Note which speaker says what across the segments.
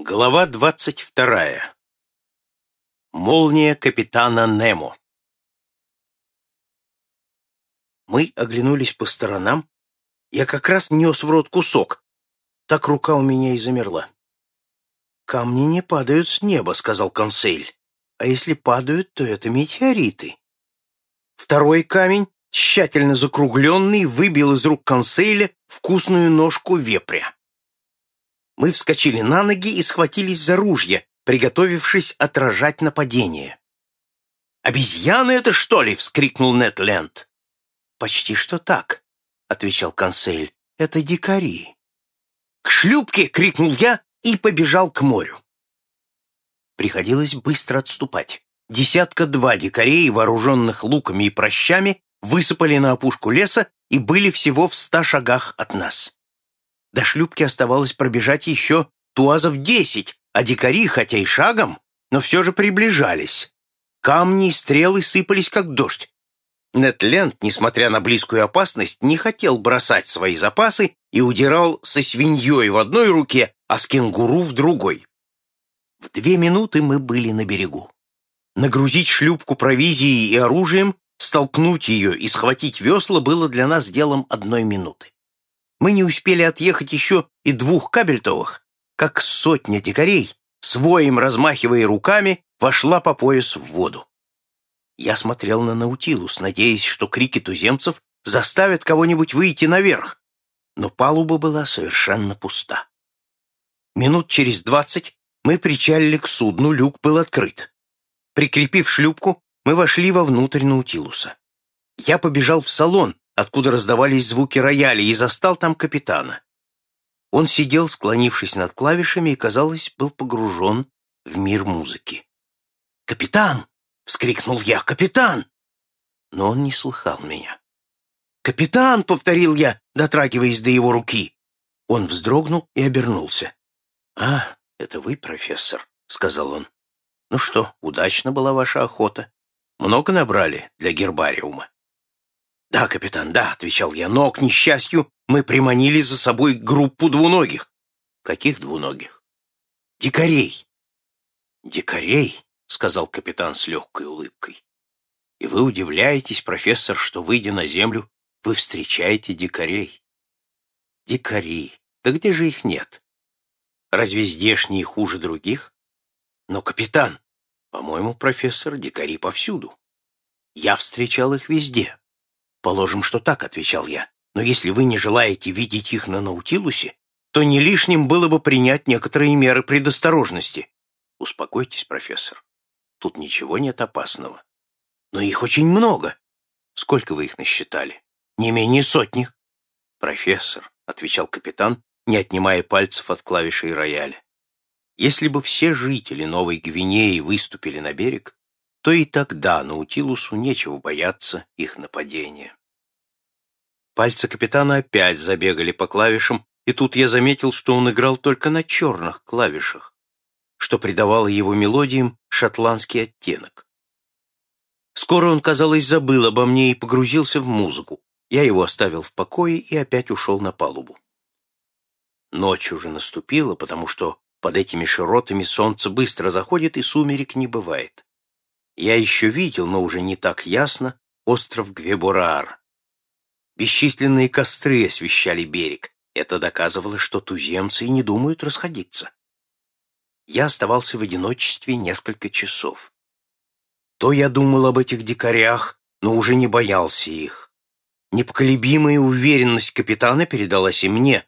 Speaker 1: Глава двадцать вторая. Молния капитана Немо. Мы оглянулись по сторонам. Я как раз нес в рот кусок. Так рука у меня и замерла. «Камни не падают с неба», — сказал консель. «А если падают, то это метеориты». Второй камень, тщательно закругленный, выбил из рук консейля вкусную ножку вепря. Мы вскочили на ноги и схватились за ружья, приготовившись отражать нападение. «Обезьяны это, что ли?» — вскрикнул Нед Ленд. «Почти что так», — отвечал консель. «Это дикари». «К шлюпке!» — крикнул я и побежал к морю. Приходилось быстро отступать. Десятка-два дикарей, вооруженных луками и прощами, высыпали на опушку леса и были всего в ста шагах от нас. До шлюпки оставалось пробежать еще туазов десять, а дикари, хотя и шагом, но все же приближались. Камни и стрелы сыпались, как дождь. Нетленд, несмотря на близкую опасность, не хотел бросать свои запасы и удирал со свиньей в одной руке, а с кенгуру в другой. В две минуты мы были на берегу. Нагрузить шлюпку провизией и оружием, столкнуть ее и схватить весла было для нас делом одной минуты. Мы не успели отъехать еще и двух кабельтовых, как сотня дикарей, своим размахивая руками, вошла по пояс в воду. Я смотрел на Наутилус, надеясь, что крики туземцев заставят кого-нибудь выйти наверх, но палуба была совершенно пуста. Минут через двадцать мы причалили к судну, люк был открыт. Прикрепив шлюпку, мы вошли вовнутрь Наутилуса. Я побежал в салон, откуда раздавались звуки рояля, и застал там капитана. Он сидел, склонившись над клавишами, и, казалось, был погружен в мир музыки. «Капитан!» — вскрикнул я. «Капитан!» Но он не слыхал меня. «Капитан!» — повторил я, дотрагиваясь до его руки. Он вздрогнул и обернулся. «А, это вы, профессор», — сказал он. «Ну что, удачно была ваша охота? Много набрали для гербариума?» «Да, капитан, да», — отвечал я, — «но, к несчастью, мы приманили за собой группу двуногих». «Каких двуногих?» «Дикарей». «Дикарей?» — сказал капитан с легкой улыбкой. «И вы удивляетесь, профессор, что, выйдя на землю, вы встречаете дикарей?» «Дикари. Да где же их нет? Разве здешние хуже других?» «Но, капитан, по-моему, профессор, дикари повсюду. Я встречал их везде. «Положим, что так», — отвечал я. «Но если вы не желаете видеть их на Наутилусе, то не лишним было бы принять некоторые меры предосторожности. Успокойтесь, профессор. Тут ничего нет опасного. Но их очень много. Сколько вы их насчитали? Не менее сотни. Профессор, — отвечал капитан, не отнимая пальцев от клавишей рояля. Если бы все жители Новой Гвинеи выступили на берег, то и тогда Наутилусу нечего бояться их нападения. Пальцы капитана опять забегали по клавишам, и тут я заметил, что он играл только на черных клавишах, что придавало его мелодиям шотландский оттенок. Скоро он, казалось, забыл обо мне и погрузился в музыку. Я его оставил в покое и опять ушел на палубу. Ночь уже наступила, потому что под этими широтами солнце быстро заходит и сумерек не бывает. Я еще видел, но уже не так ясно, остров Гвебураар. Бесчисленные костры освещали берег. Это доказывало, что туземцы и не думают расходиться. Я оставался в одиночестве несколько часов. То я думал об этих дикарях, но уже не боялся их. Непоколебимая уверенность капитана передалась и мне.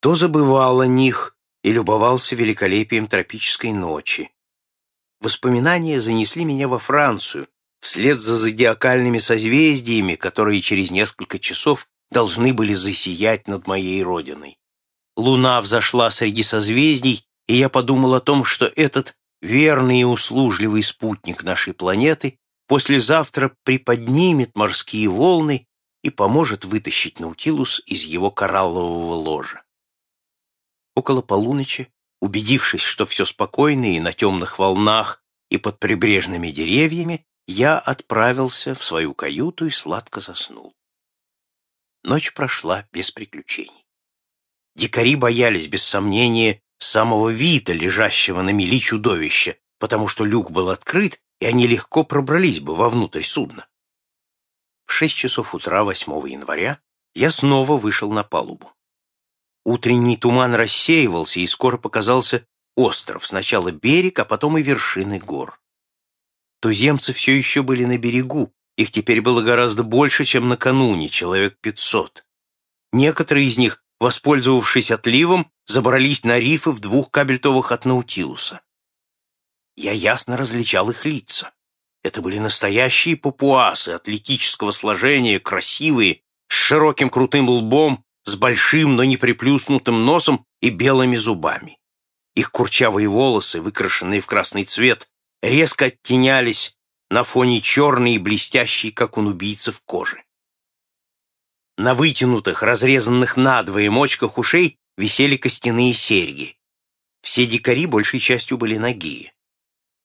Speaker 1: То забывал о них и любовался великолепием тропической ночи. Воспоминания занесли меня во Францию, вслед за зодиакальными созвездиями, которые через несколько часов должны были засиять над моей родиной. Луна взошла среди созвездий, и я подумал о том, что этот верный и услужливый спутник нашей планеты послезавтра приподнимет морские волны и поможет вытащить Наутилус из его кораллового ложа. Около полуночи Убедившись, что все спокойно и на темных волнах, и под прибрежными деревьями, я отправился в свою каюту и сладко заснул. Ночь прошла без приключений. Дикари боялись, без сомнения, самого вида лежащего на мели чудовища, потому что люк был открыт, и они легко пробрались бы вовнутрь судна. В шесть часов утра 8 января я снова вышел на палубу. Утренний туман рассеивался, и скоро показался остров, сначала берег, а потом и вершины гор. Туземцы все еще были на берегу, их теперь было гораздо больше, чем накануне, человек пятьсот. Некоторые из них, воспользовавшись отливом, забрались на рифы в двух кабельтовых от Наутилуса. Я ясно различал их лица. Это были настоящие папуасы атлетического сложения, красивые, с широким крутым лбом, с большим, но не приплюснутым носом и белыми зубами. Их курчавые волосы, выкрашенные в красный цвет, резко оттенялись на фоне черной и блестящей, как у нубийцев, кожи. На вытянутых, разрезанных надвое мочках ушей висели костяные серьги. Все дикари большей частью были ноги.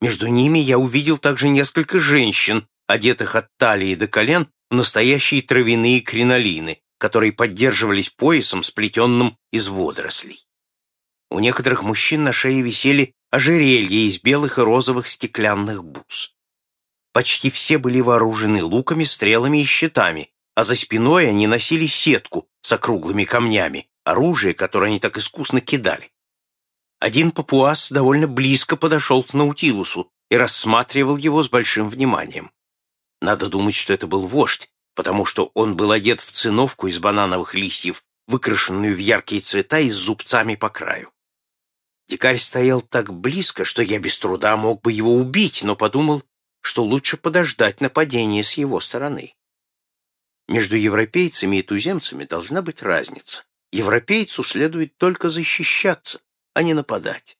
Speaker 1: Между ними я увидел также несколько женщин, одетых от талии до колен в настоящие травяные кринолины, которые поддерживались поясом, сплетенным из водорослей. У некоторых мужчин на шее висели ожерелья из белых и розовых стеклянных бус. Почти все были вооружены луками, стрелами и щитами, а за спиной они носили сетку с округлыми камнями, оружие, которое они так искусно кидали. Один папуас довольно близко подошел к Наутилусу и рассматривал его с большим вниманием. Надо думать, что это был вождь, потому что он был одет в циновку из банановых листьев, выкрашенную в яркие цвета и с зубцами по краю. Дикарь стоял так близко, что я без труда мог бы его убить, но подумал, что лучше подождать нападения с его стороны. Между европейцами и туземцами должна быть разница. Европейцу следует только защищаться, а не нападать.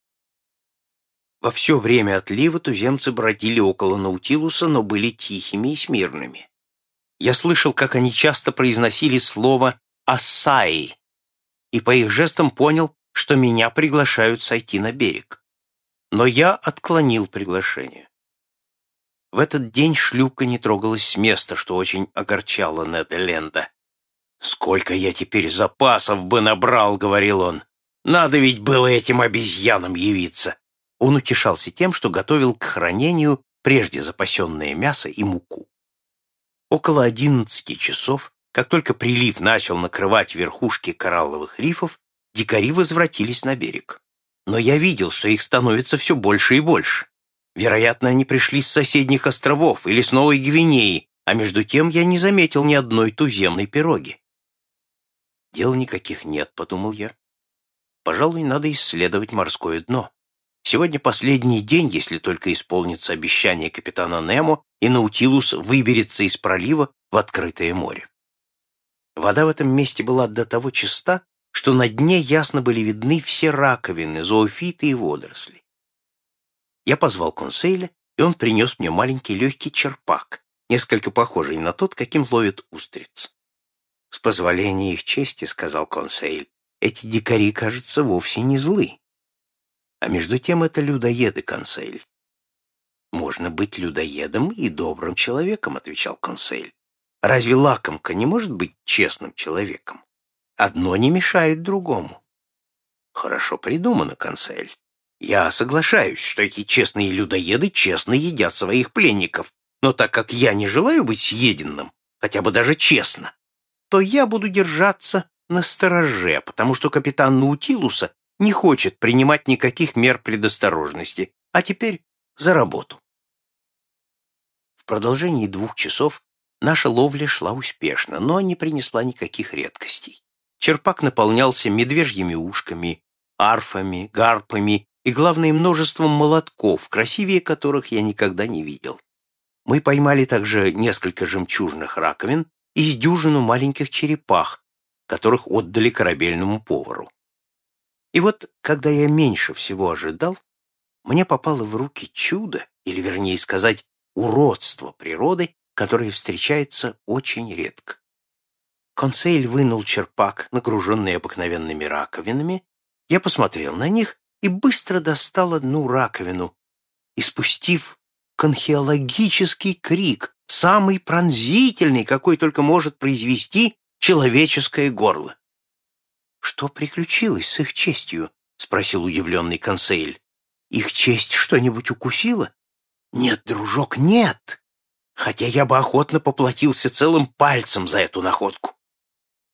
Speaker 1: Во все время отлива туземцы бродили около Наутилуса, но были тихими и смирными. Я слышал, как они часто произносили слово «ассаи», и по их жестам понял, что меня приглашают сойти на берег. Но я отклонил приглашение. В этот день шлюпка не трогалась с места, что очень огорчало Неда Ленда. «Сколько я теперь запасов бы набрал», — говорил он. «Надо ведь было этим обезьянам явиться». Он утешался тем, что готовил к хранению прежде запасенное мясо и муку. Около одиннадцати часов, как только прилив начал накрывать верхушки коралловых рифов, дикари возвратились на берег. Но я видел, что их становится все больше и больше. Вероятно, они пришли с соседних островов или с Новой Гвинеи, а между тем я не заметил ни одной туземной пироги. «Дел никаких нет», — подумал я. «Пожалуй, надо исследовать морское дно. Сегодня последний день, если только исполнится обещание капитана Немо, и Наутилус выберется из пролива в открытое море». Вода в этом месте была до того чиста, что на дне ясно были видны все раковины, зоофиты и водоросли. Я позвал консейля, и он принес мне маленький легкий черпак, несколько похожий на тот, каким ловят устриц. «С позволения их чести», — сказал консейль, — «эти дикари, кажется, вовсе не злы. А между тем это людоеды, консейль». «Можно быть людоедом и добрым человеком», — отвечал консейль. «Разве лакомка не может быть честным человеком?» Одно не мешает другому. Хорошо придумано, консель. Я соглашаюсь, что эти честные людоеды честно едят своих пленников, но так как я не желаю быть съеденным, хотя бы даже честно, то я буду держаться на стороже, потому что капитан Наутилуса не хочет принимать никаких мер предосторожности. А теперь за работу. В продолжении двух часов наша ловля шла успешно, но не принесла никаких редкостей. Черпак наполнялся медвежьими ушками, арфами, гарпами и, главное, множеством молотков, красивее которых я никогда не видел. Мы поймали также несколько жемчужных раковин и с дюжину маленьких черепах, которых отдали корабельному повару. И вот, когда я меньше всего ожидал, мне попало в руки чудо, или, вернее сказать, уродство природы, которое встречается очень редко. Консейль вынул черпак, нагруженный обыкновенными раковинами. Я посмотрел на них и быстро достал одну раковину, испустив конхеологический крик, самый пронзительный, какой только может произвести человеческое горло. «Что приключилось с их честью?» — спросил удивленный консейль. «Их честь что-нибудь укусила?» «Нет, дружок, нет. Хотя я бы охотно поплатился целым пальцем за эту находку».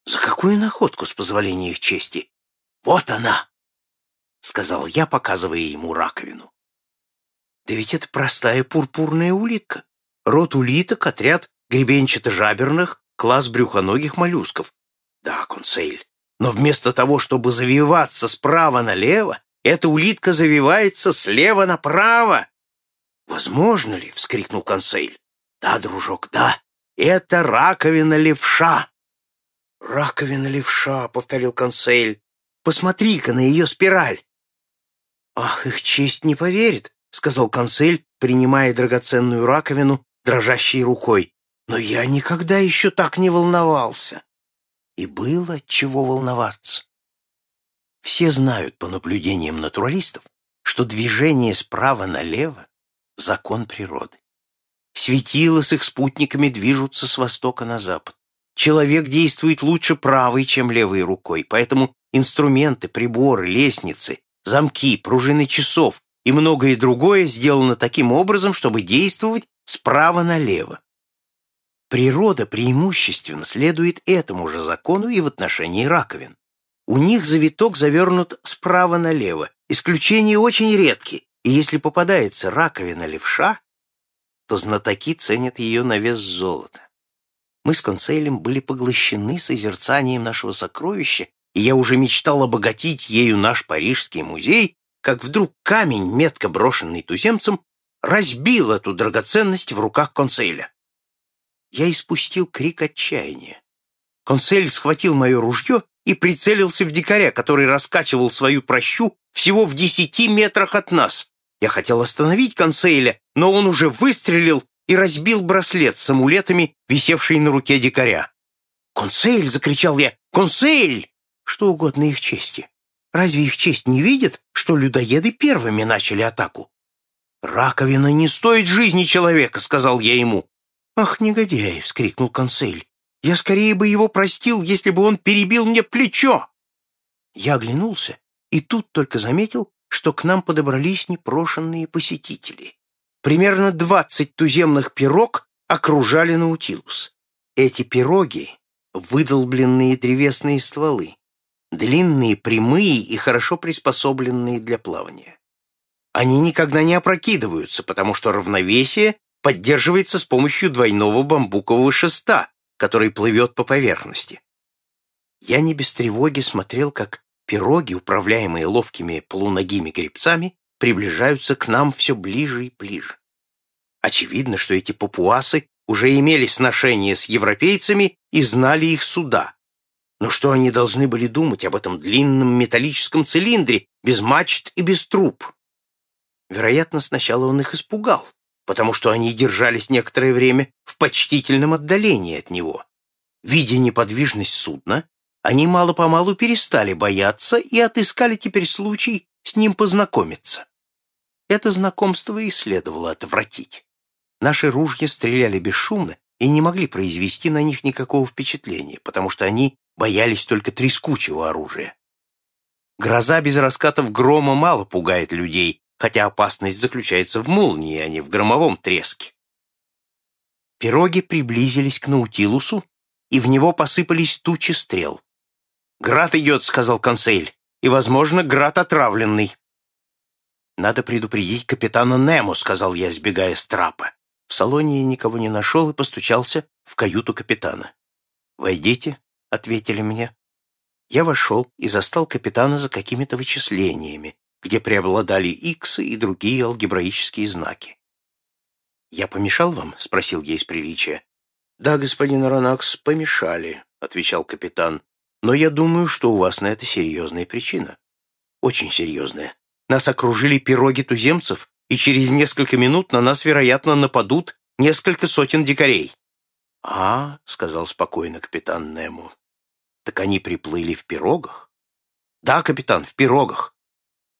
Speaker 1: «За какую находку, с позволения их чести?» «Вот она!» — сказал я, показывая ему раковину. «Да ведь это простая пурпурная улитка. Род улиток, отряд гребенчато-жаберных, класс брюхоногих моллюсков. Да, консейль, но вместо того, чтобы завиваться справа налево, эта улитка завивается слева направо. «Возможно ли?» — вскрикнул консейль. «Да, дружок, да, это раковина левша». «Раковина левша», — повторил консейль. «Посмотри-ка на ее спираль». «Ах, их честь не поверит», — сказал консель, принимая драгоценную раковину дрожащей рукой. «Но я никогда еще так не волновался». И было чего волноваться. Все знают по наблюдениям натуралистов, что движение справа налево — закон природы. Светила с их спутниками движутся с востока на запад. Человек действует лучше правой, чем левой рукой, поэтому инструменты, приборы, лестницы, замки, пружины часов и многое другое сделано таким образом, чтобы действовать справа налево. Природа преимущественно следует этому же закону и в отношении раковин. У них завиток завернут справа налево, исключения очень редки, и если попадается раковина левша, то знатоки ценят ее на вес золота. Мы с конселем были поглощены созерцанием нашего сокровища, и я уже мечтал обогатить ею наш парижский музей, как вдруг камень, метко брошенный туземцем, разбил эту драгоценность в руках конселя. Я испустил крик отчаяния. Консель схватил мое ружье и прицелился в дикаря, который раскачивал свою прощу всего в десяти метрах от нас. Я хотел остановить консейля, но он уже выстрелил и разбил браслет с амулетами, висевший на руке дикаря. «Консейль!» — закричал я. «Консейль!» Что угодно их чести. Разве их честь не видит, что людоеды первыми начали атаку? «Раковина не стоит жизни человека», — сказал я ему. «Ах, негодяй!» — вскрикнул консель. «Я скорее бы его простил, если бы он перебил мне плечо!» Я оглянулся и тут только заметил, что к нам подобрались непрошенные посетители. Примерно двадцать туземных пирог окружали Наутилус. Эти пироги — выдолбленные древесные стволы, длинные, прямые и хорошо приспособленные для плавания. Они никогда не опрокидываются, потому что равновесие поддерживается с помощью двойного бамбукового шеста, который плывет по поверхности. Я не без тревоги смотрел, как пироги, управляемые ловкими полуногими гребцами, приближаются к нам все ближе и ближе. Очевидно, что эти папуасы уже имели сношение с европейцами и знали их суда. Но что они должны были думать об этом длинном металлическом цилиндре, без мачт и без труб? Вероятно, сначала он их испугал, потому что они держались некоторое время в почтительном отдалении от него. Видя неподвижность судна, они мало-помалу перестали бояться и отыскали теперь случай с ним познакомиться. Это знакомство и следовало отвратить. Наши ружья стреляли бесшумно и не могли произвести на них никакого впечатления, потому что они боялись только трескучего оружия. Гроза без раскатов грома мало пугает людей, хотя опасность заключается в молнии, а не в громовом треске. Пироги приблизились к Наутилусу, и в него посыпались тучи стрел. «Град идет», — сказал консель, — «и, возможно, град отравленный». «Надо предупредить капитана Нему», — сказал я, сбегая с трапа. В салоне я никого не нашел и постучался в каюту капитана. «Войдите», — ответили мне. Я вошел и застал капитана за какими-то вычислениями, где преобладали иксы и другие алгебраические знаки. «Я помешал вам?» — спросил я из приличия. «Да, господин Аронакс, помешали», — отвечал капитан. «Но я думаю, что у вас на это серьезная причина. Очень серьезная. Нас окружили пироги туземцев, и через несколько минут на нас, вероятно, нападут несколько сотен дикарей». «А, — сказал спокойно капитан Нему, — так они приплыли в пирогах?» «Да, капитан, в пирогах».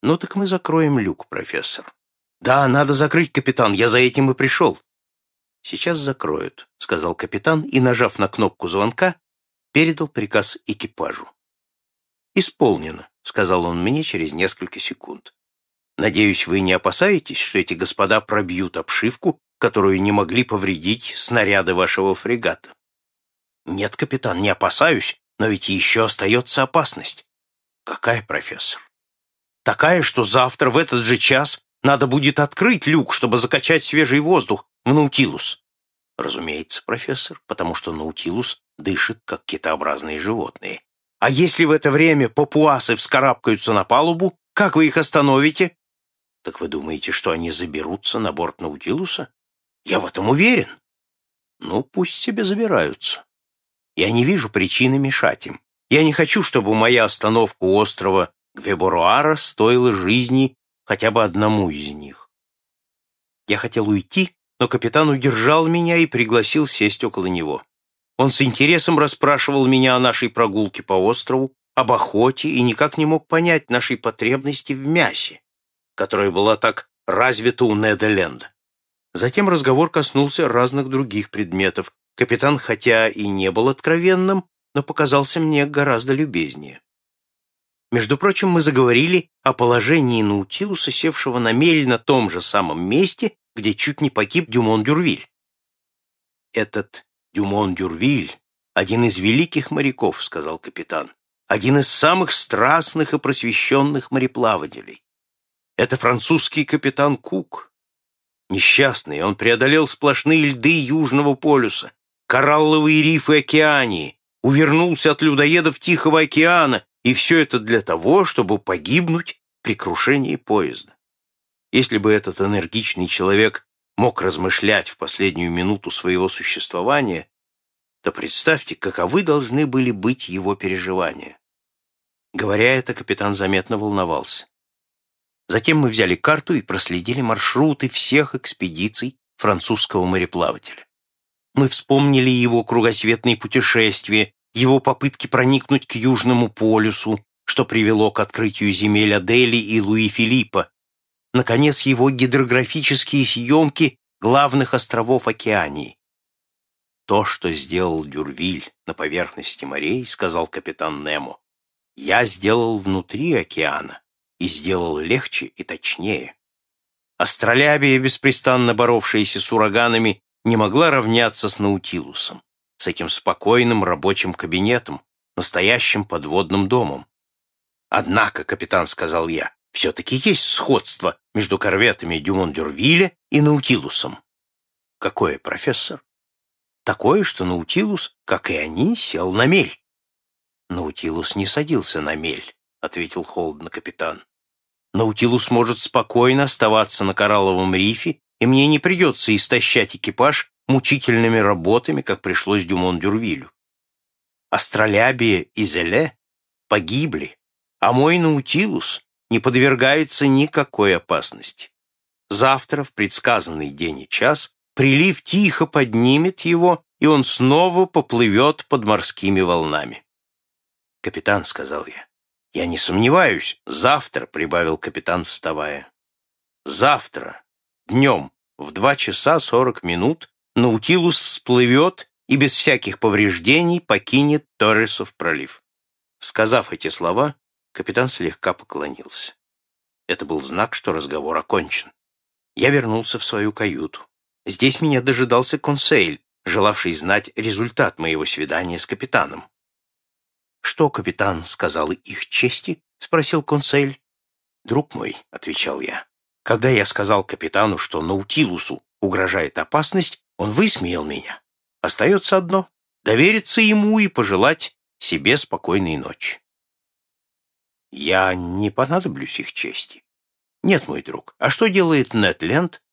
Speaker 1: «Ну так мы закроем люк, профессор». «Да, надо закрыть, капитан, я за этим и пришел». «Сейчас закроют», — сказал капитан и, нажав на кнопку звонка, передал приказ экипажу. «Исполнено», — сказал он мне через несколько секунд. «Надеюсь, вы не опасаетесь, что эти господа пробьют обшивку, которую не могли повредить снаряды вашего фрегата?» «Нет, капитан, не опасаюсь, но ведь еще остается опасность». «Какая, профессор?» «Такая, что завтра в этот же час надо будет открыть люк, чтобы закачать свежий воздух в Наутилус». «Разумеется, профессор, потому что Наутилус дышит, как китообразные животные. А если в это время папуасы вскарабкаются на палубу, как вы их остановите? Так вы думаете, что они заберутся на борт Наутилуса? Я в этом уверен. Ну, пусть себе забираются. Я не вижу причины мешать им. Я не хочу, чтобы моя остановка у острова Гвеборуара стоила жизни хотя бы одному из них. Я хотел уйти, но капитан удержал меня и пригласил сесть около него. Он с интересом расспрашивал меня о нашей прогулке по острову, об охоте и никак не мог понять нашей потребности в мясе, которая была так развита у Неда Ленда. Затем разговор коснулся разных других предметов. Капитан, хотя и не был откровенным, но показался мне гораздо любезнее. Между прочим, мы заговорили о положении Наутилуса, севшего на мель на том же самом месте, где чуть не погиб Дюмон-Дюрвиль. Этот Дюмон-Дюрвиль — один из великих моряков, — сказал капитан, — один из самых страстных и просвещенных мореплавателей. Это французский капитан Кук. Несчастный, он преодолел сплошные льды Южного полюса, коралловые рифы Океании, увернулся от людоедов Тихого океана, и все это для того, чтобы погибнуть при крушении поезда. Если бы этот энергичный человек мог размышлять в последнюю минуту своего существования, то представьте, каковы должны были быть его переживания. Говоря это, капитан заметно волновался. Затем мы взяли карту и проследили маршруты всех экспедиций французского мореплавателя. Мы вспомнили его кругосветные путешествия, его попытки проникнуть к Южному полюсу, что привело к открытию земель Адели и Луи Филиппа, наконец, его гидрографические съемки главных островов Океании. «То, что сделал Дюрвиль на поверхности морей, — сказал капитан Немо, — я сделал внутри океана и сделал легче и точнее. Астролябия, беспрестанно боровшаяся с ураганами, не могла равняться с Наутилусом, с этим спокойным рабочим кабинетом, настоящим подводным домом. «Однако, — капитан сказал я, все-таки есть сходство между корветами Дюмон-Дюрвиля и Наутилусом. Какое, профессор? Такое, что Наутилус, как и они, сел на мель. Наутилус не садился на мель, ответил холодно капитан. Наутилус может спокойно оставаться на коралловом рифе, и мне не придется истощать экипаж мучительными работами, как пришлось Дюмон-Дюрвилю. Астролябия и Зеле погибли, а мой Наутилус не подвергается никакой опасности. Завтра, в предсказанный день и час, прилив тихо поднимет его, и он снова поплывет под морскими волнами. «Капитан», — сказал я, — «я не сомневаюсь, завтра», — прибавил капитан, вставая. «Завтра, днем, в два часа сорок минут, Наутилус всплывет и без всяких повреждений покинет Торресов пролив». Сказав эти слова, Капитан слегка поклонился. Это был знак, что разговор окончен. Я вернулся в свою каюту. Здесь меня дожидался консейль, желавший знать результат моего свидания с капитаном. «Что, капитан, сказал их чести?» — спросил консель. «Друг мой», — отвечал я, — «когда я сказал капитану, что Наутилусу угрожает опасность, он высмеял меня. Остается одно — довериться ему и пожелать себе спокойной ночи». Я не понадоблюсь их чести. Нет, мой друг, а что делает Нетленд?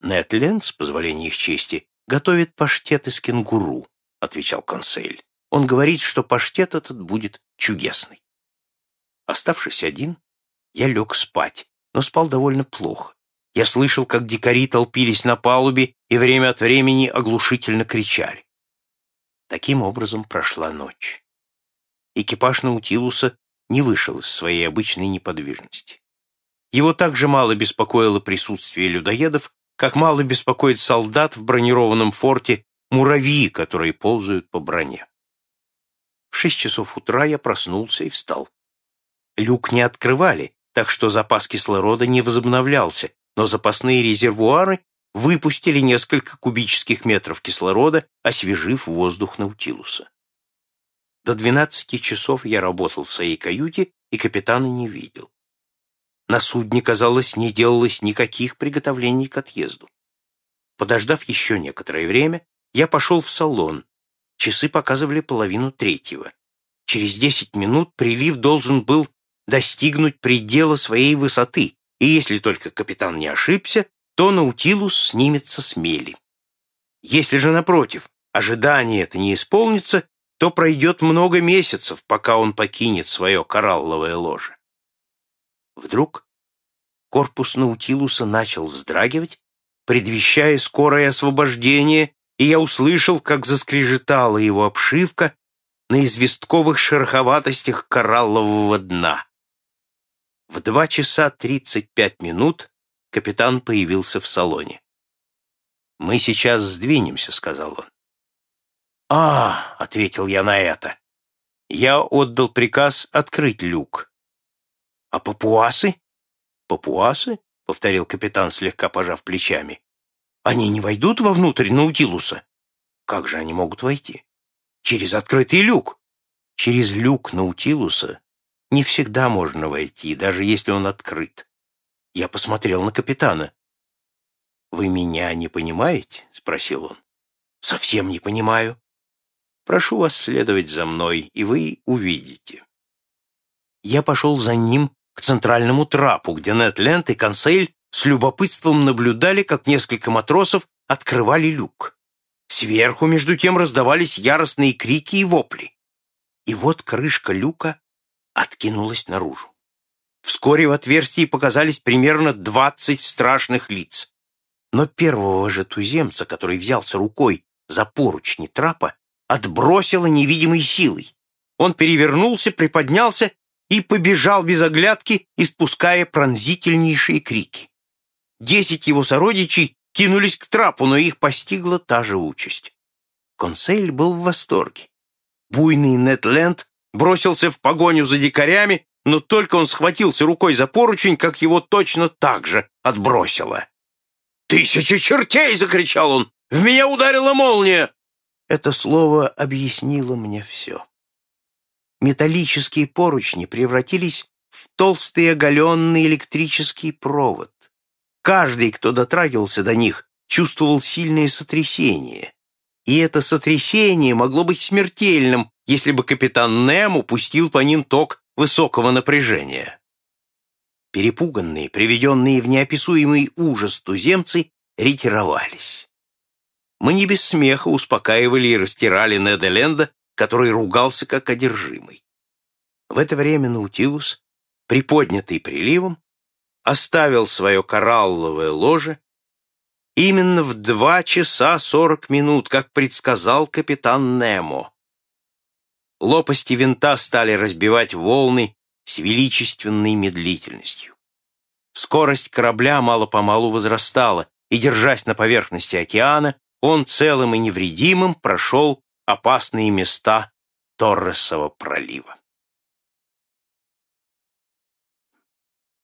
Speaker 1: Нетленд, с позволения их чести, готовит паштет из кенгуру, отвечал консель. Он говорит, что паштет этот будет чудесный. Оставшись один, я лег спать, но спал довольно плохо. Я слышал, как дикари толпились на палубе и время от времени оглушительно кричали. Таким образом прошла ночь. Экипаж Наутилуса не вышел из своей обычной неподвижности. Его так же мало беспокоило присутствие людоедов, как мало беспокоит солдат в бронированном форте муравьи, которые ползают по броне. В шесть часов утра я проснулся и встал. Люк не открывали, так что запас кислорода не возобновлялся, но запасные резервуары выпустили несколько кубических метров кислорода, освежив воздух Наутилуса. До 12 часов я работал в своей каюте и капитана не видел. На судне, казалось, не делалось никаких приготовлений к отъезду. Подождав еще некоторое время, я пошел в салон. Часы показывали половину третьего. Через десять минут прилив должен был достигнуть предела своей высоты, и если только капитан не ошибся, то Наутилус снимется с мели. Если же, напротив, ожидание это не исполнится, то пройдет много месяцев, пока он покинет свое коралловое ложе. Вдруг корпус Наутилуса начал вздрагивать, предвещая скорое освобождение, и я услышал, как заскрежетала его обшивка на известковых шероховатостях кораллового дна. В два часа тридцать пять минут капитан появился в салоне. «Мы сейчас сдвинемся», — сказал он. «А», — ответил я на это, — «я отдал приказ открыть люк». «А папуасы?» «Папуасы?» — повторил капитан, слегка пожав плечами. «Они не войдут вовнутрь Наутилуса?» «Как же они могут войти?» «Через открытый люк». «Через люк Наутилуса не всегда можно войти, даже если он открыт. Я посмотрел на капитана. «Вы меня не понимаете?» — спросил он. «Совсем не понимаю. Прошу вас следовать за мной, и вы увидите». Я пошел за ним к центральному трапу, где Нетленд и Консель с любопытством наблюдали, как несколько матросов открывали люк. Сверху, между тем, раздавались яростные крики и вопли. И вот крышка люка откинулась наружу. Вскоре в отверстии показались примерно двадцать страшных лиц. Но первого же туземца, который взялся рукой за поручни трапа, отбросило невидимой силой. Он перевернулся, приподнялся и побежал без оглядки, испуская пронзительнейшие крики. Десять его сородичей кинулись к трапу, но их постигла та же участь. Консель был в восторге. Буйный Нетленд бросился в погоню за дикарями, но только он схватился рукой за поручень, как его точно так же отбросило. «Тысяча чертей!» — закричал он. «В меня ударила молния!» Это слово объяснило мне все. Металлические поручни превратились в толстый оголенный электрический провод. Каждый, кто дотрагивался до них, чувствовал сильное сотрясение. И это сотрясение могло быть смертельным, если бы капитан Немо пустил по ним ток высокого напряжения. Перепуганные, приведенные в неописуемый ужас туземцы ретировались. Мы не без смеха успокаивали и растирали Неда Ленда, который ругался как одержимый. В это время Наутилус, приподнятый приливом, оставил свое коралловое ложе именно в два часа сорок минут, как предсказал капитан Немо. Лопасти винта стали разбивать волны с величественной медлительностью. Скорость корабля мало-помалу возрастала, и, держась на поверхности океана, он целым и невредимым прошел опасные места Торресова пролива.